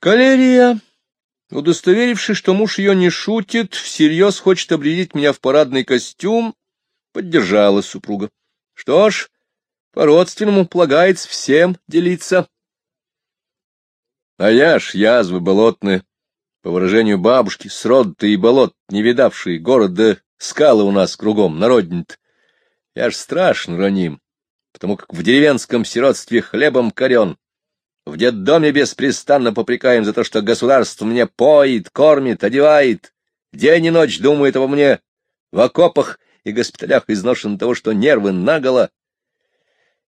Калерия, удостоверившись, что муж ее не шутит, всерьез хочет обредить меня в парадный костюм, поддержала супруга. Что ж, по-родственному полагается всем делиться. А я ж язвы болотные, по выражению бабушки, срод-то и болот, не видавшие города, скалы у нас кругом, народнит. Я ж страшно раним, потому как в деревенском сиротстве хлебом корен. В детдоме беспрестанно попрекаем за то, что государство меня поит, кормит, одевает. День и ночь думает обо мне. В окопах и госпиталях изношен того, что нервы наголо.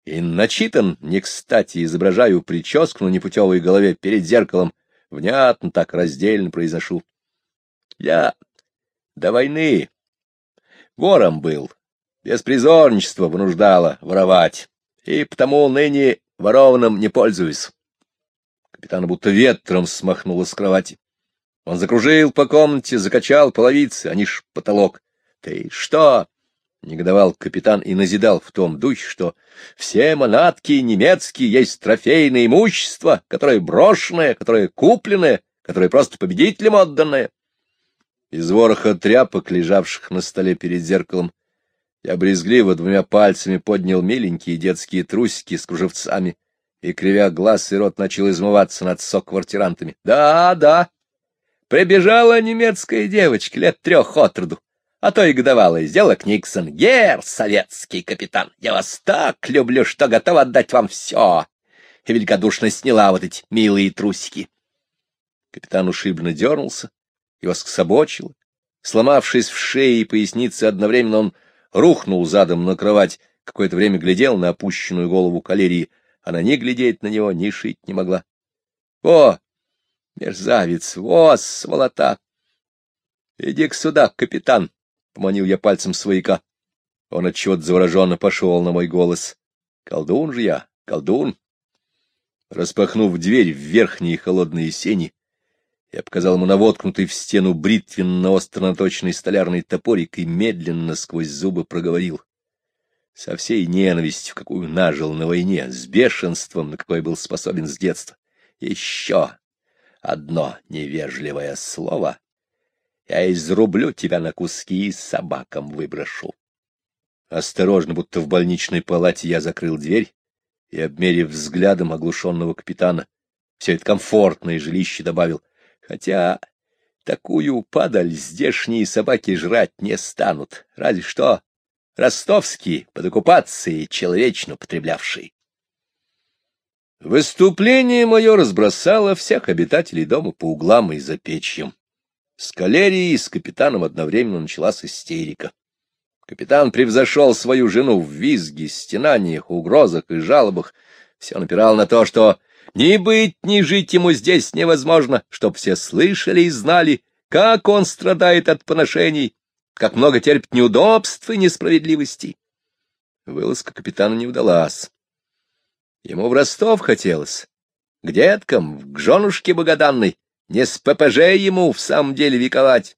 И начитан, не кстати, изображаю прическу на непутевой голове перед зеркалом, внятно так раздельно произношу. Я до войны вором был, беспризорничество вынуждало воровать, и потому ныне ворованным не пользуюсь. Капитана будто ветром смахнуло с кровати. Он закружил по комнате, закачал половицы, они ж потолок. — Ты что? — негодовал капитан и назидал в том духе, что все манатки немецкие есть трофейное имущество, которое брошенное, которое купленное, которое просто победителям отданное. Из вороха тряпок, лежавших на столе перед зеркалом, я брезгливо двумя пальцами поднял миленькие детские трусики с кружевцами и, кривя глаз и рот, начал измываться над соквартирантами. Да, да, прибежала немецкая девочка лет трех от роду а то и годовалое сделал Никсон. Гер, советский капитан, я вас так люблю, что готов отдать вам все. И великодушно сняла вот эти милые трусики. Капитан ушибленно дернулся, его скособочило. Сломавшись в шее и пояснице одновременно, он рухнул задом на кровать, какое-то время глядел на опущенную голову калерии. Она ни глядеть на него, ни шить не могла. — О, мерзавец, о, сволота! Иди-ка сюда, капитан! — поманил я пальцем свояка. Он отчет завороженно пошел на мой голос. Колдун же я, колдун. Распахнув дверь в верхние холодные сени, я показал ему навоткнутый в стену бритвенно-остро столярный топорик и медленно сквозь зубы проговорил. Со всей ненавистью, какую нажил на войне, с бешенством, на какое был способен с детства. Еще одно невежливое слово, я изрублю тебя на куски и собакам выброшу. Осторожно, будто в больничной палате, я закрыл дверь и, обмерив взглядом оглушенного капитана, все это комфортное жилище добавил, хотя такую падаль здешние собаки жрать не станут, разве что ростовские под оккупацией человечно потреблявшие. Выступление мое разбросало всех обитателей дома по углам и за печьем. С калерией и с капитаном одновременно началась истерика. Капитан превзошел свою жену в визге, стенаниях, угрозах и жалобах. Все напирал на то, что ни быть, ни жить ему здесь невозможно, чтоб все слышали и знали, как он страдает от поношений, как много терпит неудобств и несправедливостей. Вылазка капитана не удалась. Ему в Ростов хотелось, к деткам, к женушке богоданной, не с ППЖ ему в самом деле вековать.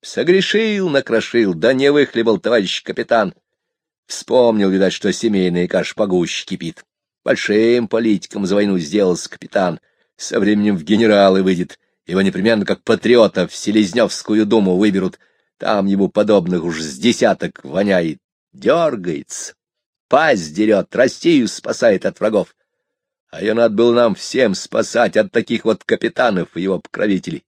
Согрешил, накрошил, да не выхлебал товарищ капитан. Вспомнил, видать, что семейная каша погуще кипит. Большим политиком за войну сделался капитан. Со временем в генералы выйдет. Его непременно как патриота в Селезневскую думу выберут. Там ему подобных уж с десяток воняет. Дергается, пасть дерет, Россию спасает от врагов а ее надо было нам всем спасать от таких вот капитанов и его покровителей.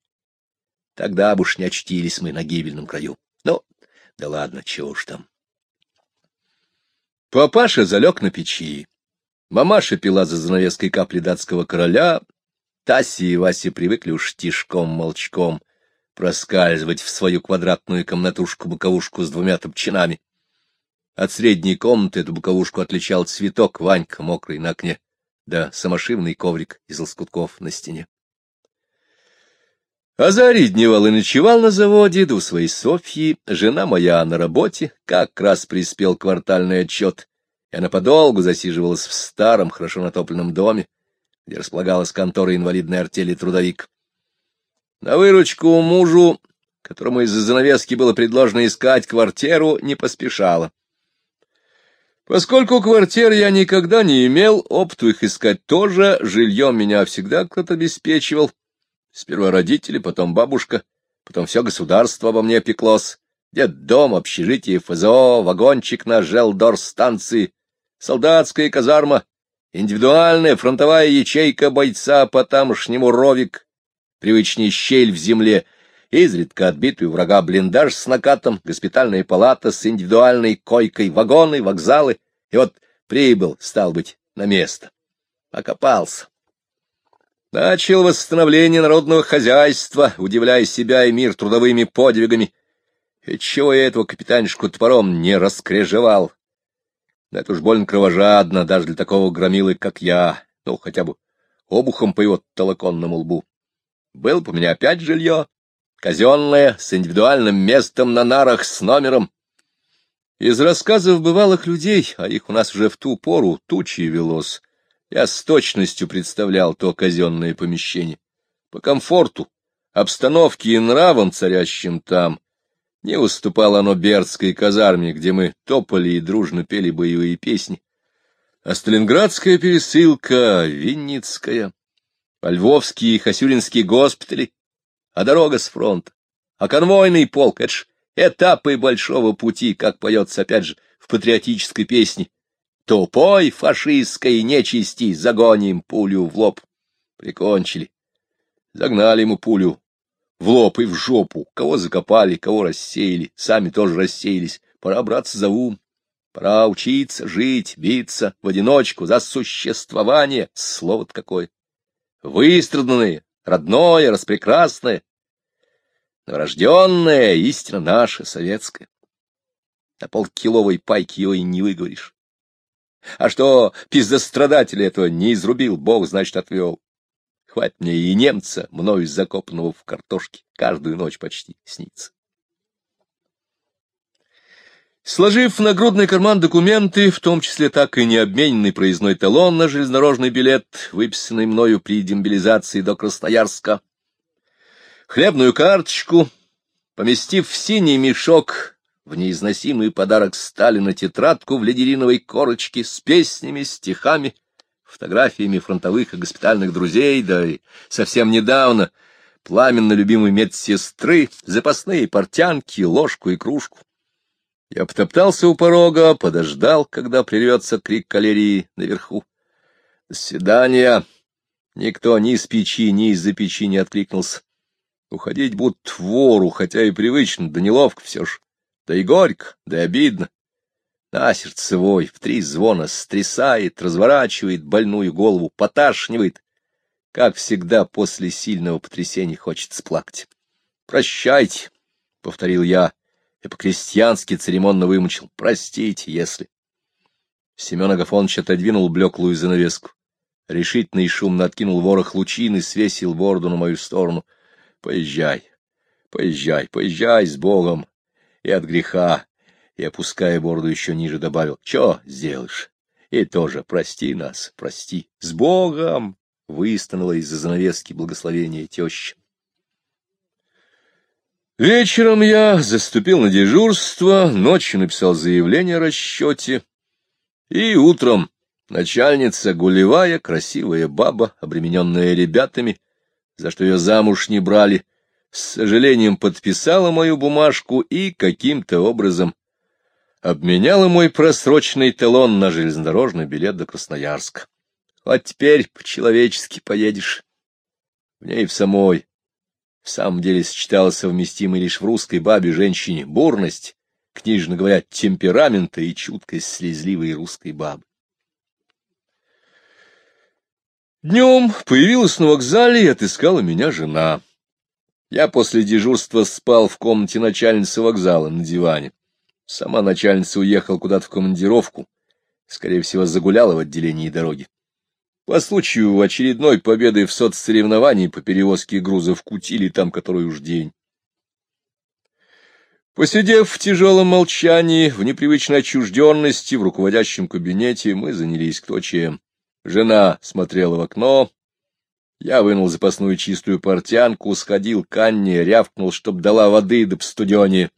Тогда бы уж не очтились мы на гибельном краю. Ну, да ладно, чего уж там. Папаша залег на печи. Мамаша пила за занавеской капли датского короля. Таси и Вася привыкли уж тишком-молчком проскальзывать в свою квадратную комнатушку-боковушку с двумя топчинами. От средней комнаты эту боковушку отличал цветок Ванька, мокрый на окне да самошивный коврик из лоскутков на стене. Азарий дневал и ночевал на заводе, до своей Софьи, жена моя на работе, как раз приспел квартальный отчет, и она подолгу засиживалась в старом, хорошо натопленном доме, где располагалась контора инвалидной артели «Трудовик». На выручку мужу, которому из-за занавески было предложено искать квартиру, не поспешала. Поскольку квартир я никогда не имел, опту их искать тоже, жильем меня всегда кто-то обеспечивал. Сперва родители, потом бабушка, потом все государство обо мне пеклось. Дом, общежитие, ФЗО, вагончик на Желдор-станции, солдатская казарма, индивидуальная фронтовая ячейка бойца по тамошнему ровик, привычней щель в земле, изредка отбитый у врага блиндаж с накатом, госпитальная палата с индивидуальной койкой, вагоны, вокзалы, и вот прибыл, стал быть, на место. Окопался. Начал восстановление народного хозяйства, удивляя себя и мир трудовыми подвигами. И чего я этого капитанишку топором не раскрежевал? Это уж больно кровожадно, даже для такого громилы, как я, ну, хотя бы обухом по его толоконному лбу. Был у меня опять жилье, казенное, с индивидуальным местом на нарах, с номером. Из рассказов бывалых людей, а их у нас уже в ту пору тучи велось, я с точностью представлял то казенное помещение. По комфорту, обстановке и нравам, царящим там, не уступало оно Бердской казарме, где мы топали и дружно пели боевые песни. А Сталинградская пересылка, Винницкая, а Львовские и Хасюринские госпитали, а дорога с фронта, а конвойный полк — это ж этапы большого пути, как поется опять же в патриотической песне. Тупой фашистской нечисти загоним пулю в лоб. Прикончили. Загнали ему пулю в лоб и в жопу. Кого закопали, кого рассеяли, сами тоже рассеялись. Пора браться за ум. Пора учиться, жить, биться в одиночку за существование. Слово-то какое. Выстраданное, родное, распрекрасное. Новорожденная истина наша, советская. На полкиловой пайки его и не выговоришь. А что пиздострадателя этого не изрубил, Бог, значит, отвел. Хватит мне и немца, мною закопанного в картошке, каждую ночь почти снится. Сложив в нагрудный карман документы, в том числе так и не обмененный проездной талон на железнодорожный билет, выписанный мною при демобилизации до Красноярска, хлебную карточку, поместив в синий мешок в неизносимый подарок Сталина тетрадку в ледериновой корочке с песнями, стихами, фотографиями фронтовых и госпитальных друзей, да и совсем недавно пламенно любимой медсестры, запасные портянки, ложку и кружку. Я потоптался у порога, подождал, когда прервется крик калерии наверху. До свидания. Никто ни из печи, ни из-за печи не откликнулся. Уходить будто вору, хотя и привычно, да неловко все ж. Да и горько, да и обидно. На сердцевой в три звона стрясает, разворачивает больную голову, поташнивает. Как всегда, после сильного потрясения хочется плакать. «Прощайте», — повторил я, и по-крестьянски церемонно вымучил. «Простите, если...» Семен Агафонович отодвинул блеклую занавеску. Решительно и шумно откинул ворох лучин и свесил бороду на мою сторону. «Поезжай, поезжай, поезжай с Богом и от греха, и, опуская бороду еще ниже, добавил, — Че сделаешь? И тоже прости нас, прости. С Богом! — выстанула из-за занавески благословения теща. Вечером я заступил на дежурство, ночью написал заявление о расчете, и утром начальница, гулевая, красивая баба, обремененная ребятами, за что ее замуж не брали, с сожалением подписала мою бумажку и каким-то образом обменяла мой просроченный талон на железнодорожный билет до Красноярска. А теперь по-человечески поедешь. В ней в самой, в самом деле сочеталась совместимой лишь в русской бабе женщине бурность, книжно говоря, темперамента и чуткость слезливой русской бабы. Днем появилась на вокзале и отыскала меня жена. Я после дежурства спал в комнате начальницы вокзала на диване. Сама начальница уехала куда-то в командировку, скорее всего, загуляла в отделении дороги. По случаю очередной победы в соцсоревновании по перевозке грузов кутили там который уж день. Посидев в тяжелом молчании, в непривычной отчужденности, в руководящем кабинете, мы занялись кто чем. Жена смотрела в окно, я вынул запасную чистую портянку, сходил к Анне, рявкнул, чтоб дала воды да студене.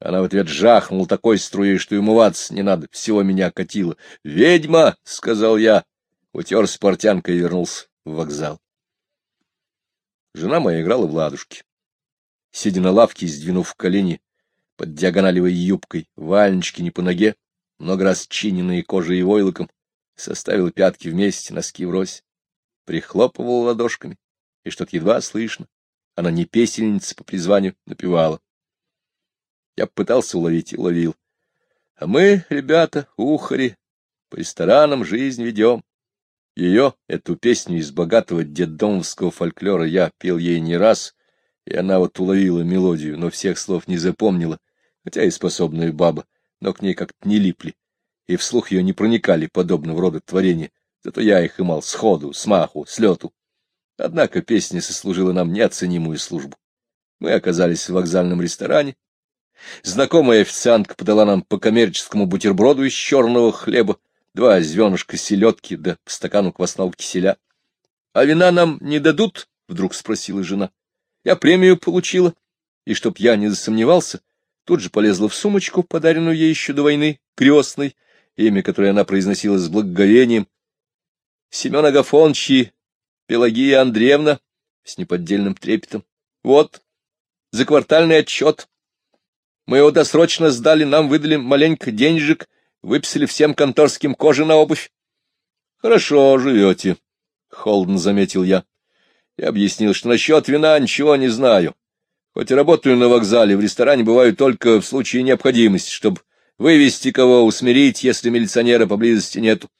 Она в ответ жахнула такой струей, что и умываться не надо, всего меня катило. «Ведьма!» — сказал я, утер с портянкой и вернулся в вокзал. Жена моя играла в ладушки. Сидя на лавке, сдвинув колени под диагоналевой юбкой, вальнички не по ноге, много раз чиненные кожей и войлоком, составила пятки вместе, носки врозь, прихлопывала ладошками, и что-то едва слышно. Она не песельница по призванию, напевала. Я пытался уловить и уловил. А мы, ребята, ухари, по ресторанам жизнь ведем. Ее, эту песню из богатого детдомовского фольклора, я пел ей не раз, и она вот уловила мелодию, но всех слов не запомнила, хотя и способная баба, но к ней как-то не липли, и вслух ее не проникали подобного рода творения, зато я их имал сходу, смаху, слету. Однако песня сослужила нам неоценимую службу. Мы оказались в вокзальном ресторане, Знакомая официантка подала нам по коммерческому бутерброду из черного хлеба, два звенышка селедки да по стакану квасного киселя. — А вина нам не дадут? — вдруг спросила жена. Я премию получила, и чтоб я не засомневался, тут же полезла в сумочку, подаренную ей еще до войны, крестной, имя которое она произносила с благоговением. Семен Агафонович и Пелагия Андреевна с неподдельным трепетом. Вот, за квартальный отчет. Мы его досрочно сдали, нам выдали маленько денежек, выписали всем конторским кожи на обувь. — Хорошо живете, — холодно заметил я. Я объяснил, что насчет вина ничего не знаю. Хоть и работаю на вокзале, в ресторане бываю только в случае необходимости, чтобы вывести кого, усмирить, если милиционера поблизости нету.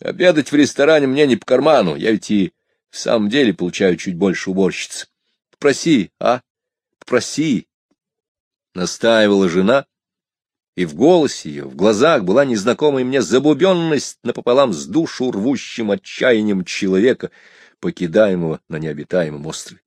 Обедать в ресторане мне не по карману, я ведь и в самом деле получаю чуть больше уборщиц. Попроси, а? Попроси, настаивала жена, и в голосе ее, в глазах была незнакомая мне забубенность напополам с душу рвущим отчаянием человека, покидаемого на необитаемом острове.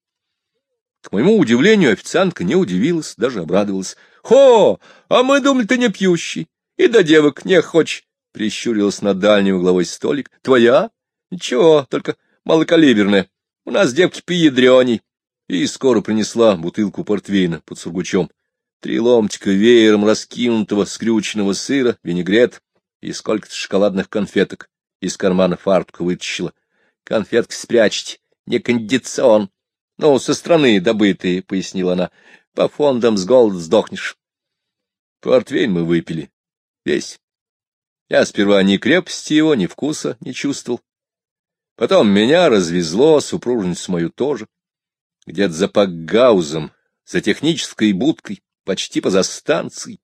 К моему удивлению, официантка не удивилась, даже обрадовалась. — Хо! А мы думали, ты не пьющий. И до девок не хочешь. Прищурилась на дальней угловой столик. — Твоя? Ничего, только малокалиберная. У нас девки поядреней. И скоро принесла бутылку портвейна под сургучом три ломтика веером раскинутого скрюченного сыра, винегрет и сколько-то шоколадных конфеток из кармана фартука вытащила. Конфетки спрячьте, не кондицион. Ну, со стороны добытые, — пояснила она. По фондам с голода сдохнешь. Портвейн мы выпили. Весь. Я сперва ни крепости его, ни вкуса не чувствовал. Потом меня развезло, супружницу мою тоже. Где-то за Пакгаузом, за технической будкой почти поза станцией.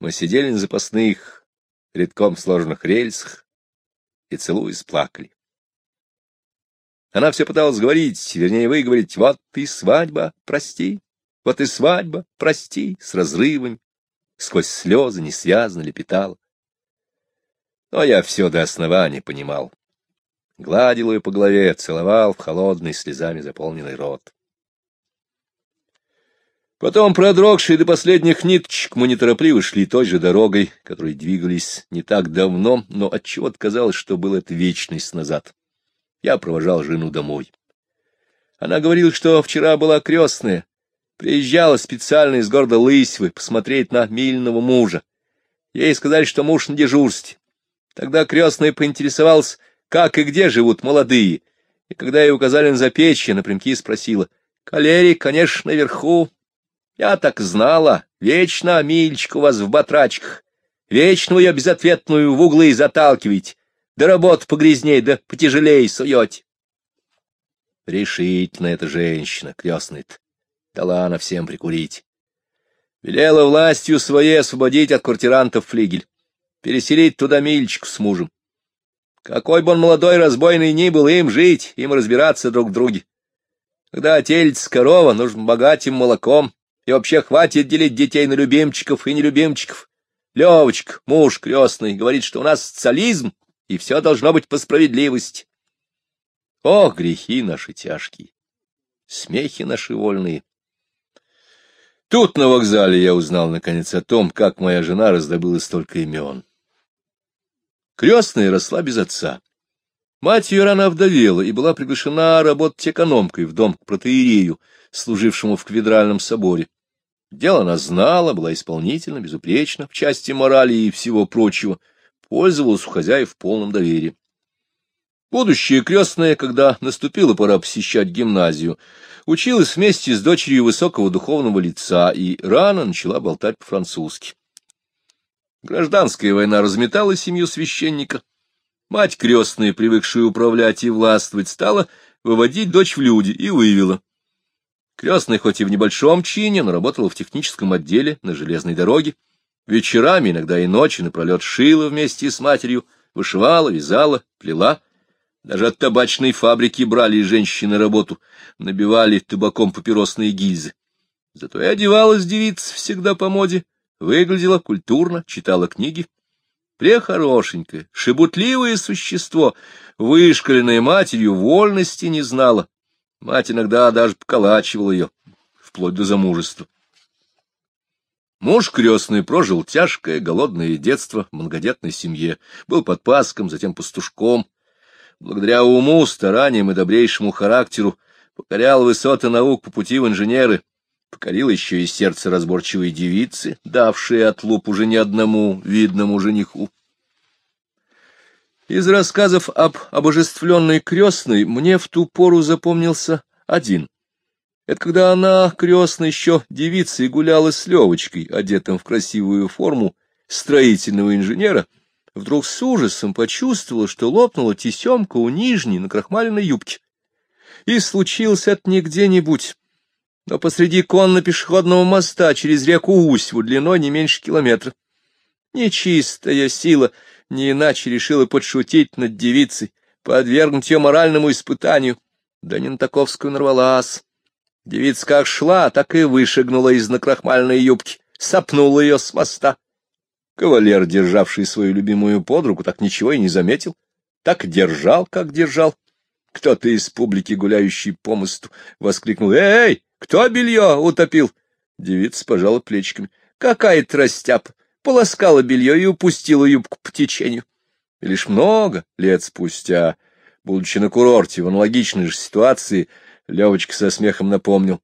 Мы сидели на запасных, редком сложенных рельсах и, целуясь, плакали. Она все пыталась говорить, вернее, выговорить, вот ты свадьба, прости, вот и свадьба, прости, с разрывами, сквозь слезы несвязно лепетала. Но я все до основания понимал. Гладил ее по голове, целовал в холодный слезами заполненный рот. Потом, продрогшие до последних ниточек, мы неторопливо шли той же дорогой, которой двигались не так давно, но отчего-то казалось, что было это вечность назад. Я провожал жену домой. Она говорила, что вчера была крестная, приезжала специально из города Лысьвы посмотреть на мильного мужа. Ей сказали, что муж на дежурстве. Тогда крестная поинтересовалась, как и где живут молодые, и когда ей указали на запечье, напрямки спросила, «Калерий, конечно, наверху, я так знала. Вечно, Мильчик, у вас в батрачках. Вечно вы ее безответную в углы заталкиваете. Да работа погрязней, да потяжелее суете. Решительно эта женщина, крестная-то. Дала она всем прикурить. Велела властью своей освободить от квартирантов флигель. Переселить туда Мильчику с мужем. Какой бы он молодой разбойный ни был, им жить, им разбираться друг в друге. Когда тельц корова, нужен богатым молоком, и вообще хватит делить детей на любимчиков и нелюбимчиков. Левочка, муж крестный, говорит, что у нас социализм, и все должно быть по справедливости. Ох, грехи наши тяжкие, смехи наши вольные. Тут, на вокзале, я узнал, наконец, о том, как моя жена раздобыла столько имен. Крестная росла без отца. Мать ее рано овдовела и была приглашена работать экономкой в дом к протеерею, служившему в квадральном соборе. Дело она знала, была исполнительна, безупречна в части морали и всего прочего, пользовалась у хозяев полным доверием. Будущая крестная, когда наступила пора посещать гимназию, училась вместе с дочерью высокого духовного лица и рано начала болтать по-французски. Гражданская война разметала семью священника. Мать крестная, привыкшая управлять и властвовать, стала выводить дочь в люди и вывела. Крестная хоть и в небольшом чине, но работала в техническом отделе на железной дороге. Вечерами, иногда и ночи, напролет шила вместе с матерью, вышивала, вязала, плела. Даже от табачной фабрики брали женщины работу, набивали табаком папиросные гильзы. Зато и одевалась девица всегда по моде, выглядела культурно, читала книги. Прехорошенькое, шебутливое существо, вышкаленное матерью, вольности не знала, Мать иногда даже поколачивала ее, вплоть до замужества. Муж крестный прожил тяжкое, голодное детство в многодетной семье, был подпаском, затем пастушком. Благодаря уму, стараниям и добрейшему характеру покорял высоты наук по пути в инженеры, покорил еще и сердце разборчивой девицы, давшей отлуп уже не одному видному жениху. Из рассказов об обожествленной крестной мне в ту пору запомнился один. Это когда она, крестная, еще девицей гуляла с Левочкой, одетым в красивую форму строительного инженера, вдруг с ужасом почувствовала, что лопнула тесемка у нижней на крахмаленной юбке. И случилось это не где-нибудь, но посреди конно-пешеходного моста через реку Усьву длиной не меньше километра. Нечистая сила — не иначе решила подшутить над девицей, подвергнуть ее моральному испытанию. Да не на таковскую нарвалась. Девица как шла, так и вышагнула из накрахмальной юбки, сопнула ее с моста. Кавалер, державший свою любимую под руку, так ничего и не заметил. Так держал, как держал. Кто-то из публики, гуляющий по мосту, воскликнул «Эй, кто белье утопил?» Девица пожала плечиками. «Какая тростяпа! Полоскала белье и упустила юбку по течению. И лишь много лет спустя, будучи на курорте в аналогичной же ситуации, Левочка со смехом напомнил.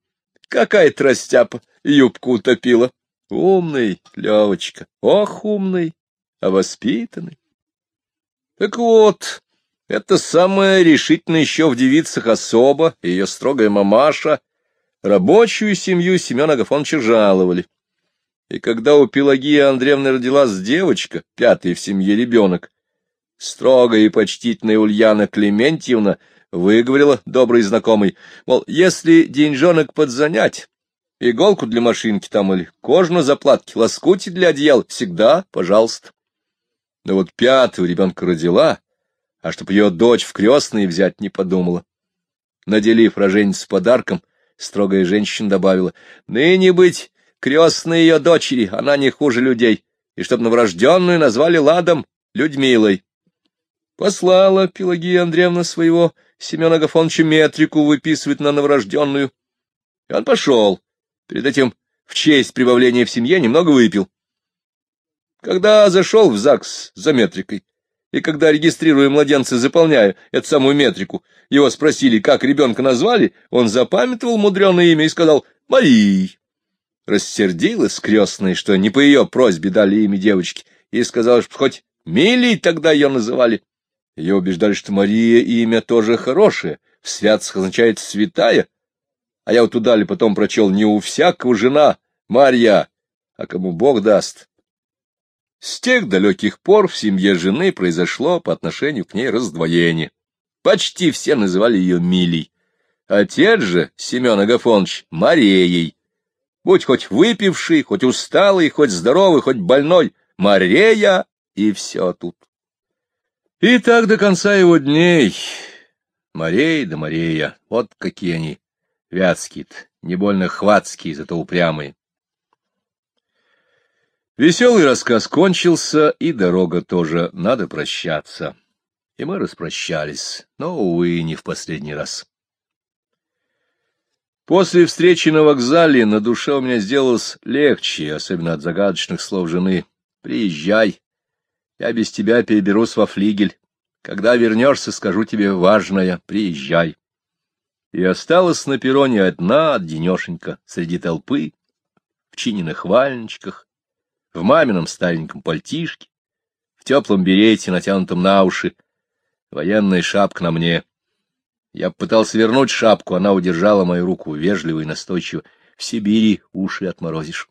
Какая тростяпа юбку утопила. Умный, Левочка, ох, умный, а воспитанный. Так вот, это самая решительная еще в девицах особа, ее строгая мамаша, рабочую семью Семена Агафоновича жаловали. И когда у Пелагии Андреевны родилась девочка, пятый в семье ребенок, строгая и почтительная Ульяна Клементьевна выговорила добрый знакомый, мол, если деньжонок подзанять, иголку для машинки там или кожу на заплатке, лоскути для одеял, всегда, пожалуйста. Но вот пятого ребенка родила, а чтоб ее дочь в крестные взять не подумала. Наделив роженец подарком, строгая женщина добавила, ныне быть крестной ее дочери, она не хуже людей, и чтоб новорожденную назвали Ладом Людмилой. Послала Пелагия Андреевна своего Семена Агафоновича метрику выписывать на новорожденную. И он пошел. Перед этим в честь прибавления в семье немного выпил. Когда зашел в ЗАГС за метрикой, и когда, регистрируя младенца, заполняя эту самую метрику, его спросили, как ребенка назвали, он запамятовал мудреное имя и сказал «Марий». Рассердилась крестная, что не по ее просьбе дали имя девочки, и сказала, что хоть Милей тогда ее называли. Ее убеждали, что Мария имя тоже хорошее, в святцах означает «святая», а я вот удали потом прочел «не у всякого жена, Марья, а кому Бог даст». С тех далеких пор в семье жены произошло по отношению к ней раздвоение. Почти все называли ее Милей. Отец же, Семен Агафонович, Марией, Будь хоть выпивший, хоть усталый, хоть здоровый, хоть больной, Марея, и все тут. И так до конца его дней. Морей да Марея, вот какие они, вятские не больно хватские, зато упрямые. Веселый рассказ кончился, и дорога тоже, надо прощаться. И мы распрощались, но, увы, не в последний раз. После встречи на вокзале на душе у меня сделалось легче, особенно от загадочных слов жены. «Приезжай, я без тебя переберусь во флигель. Когда вернешься, скажу тебе важное. Приезжай». И осталась на перроне одна, одинешенька, среди толпы, в чиненных вальничках, в мамином стареньком пальтишке, в теплом берете, натянутом на уши, военная шапка на мне. Я пытался вернуть шапку, она удержала мою руку вежливо и настойчиво. В Сибири уши отморозишь.